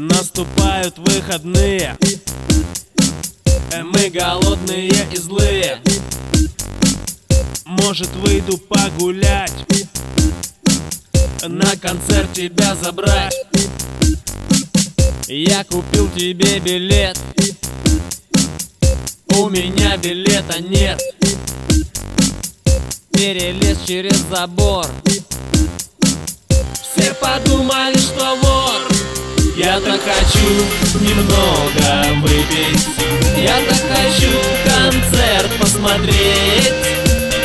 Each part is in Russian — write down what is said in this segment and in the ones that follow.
Наступают выходные. Мы голодные и злые. Может выйду погулять На концерт тебя забрать. Я купил тебе билет. У меня билета нет. Перелез через забор. Все подумали, что вор Я так хочу немного выпить. Я так хочу концерт посмотреть.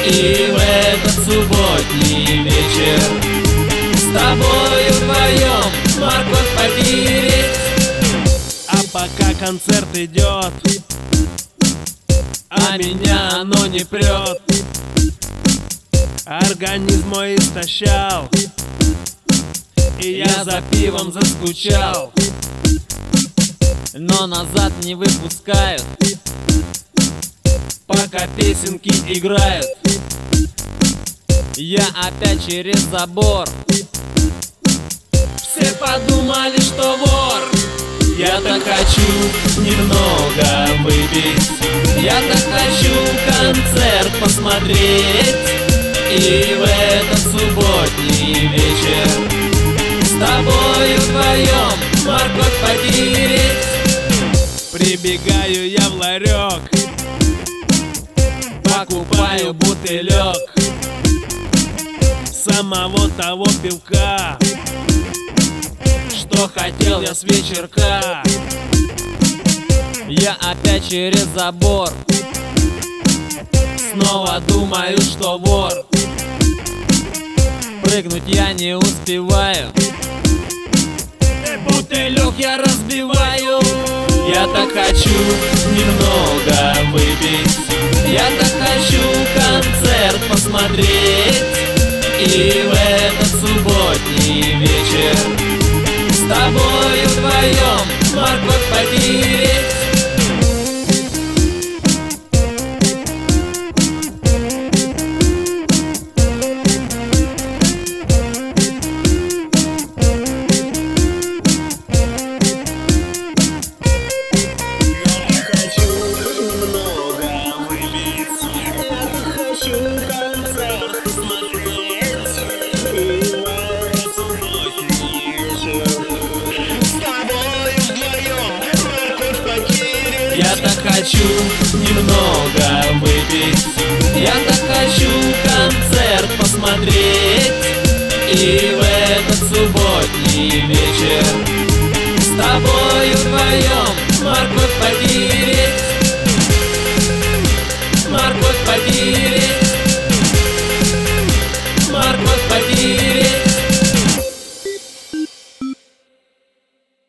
И в этот субботний вечер С тобою вдвоем морковь потереть А пока концерт идет А меня оно не прет. Организм мой истощал за пивом заскучал. Но назад не выпускают. Пока песенки играют. Я опять через забор. Все подумали, что вор. Я так хочу немного выпить. Я так хочу концерт посмотреть. И в этот субботний вечер тобою вдвоем морковь потереть Прибегаю я в ларек. Покупаю бутылек. Самого того пивка Что хотел я с вечерка. Я опять через забор. Снова думаю, что вор Прыгнуть я не успеваю. Бутылек я разбиваю. Я так хочу немного выпить. Я так хочу концерт посмотреть. И в этот субботний вечер С тобою вдвоем морковь потереть хочу немного выпить. Я так хочу концерт посмотреть. И в этот субботний вечер С тобою вдвоем морковь потереть Морковь потереть